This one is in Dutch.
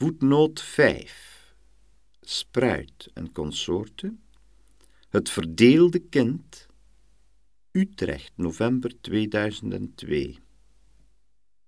Voetnoot 5. Spruit en consorten. Het verdeelde kind. Utrecht, november 2002.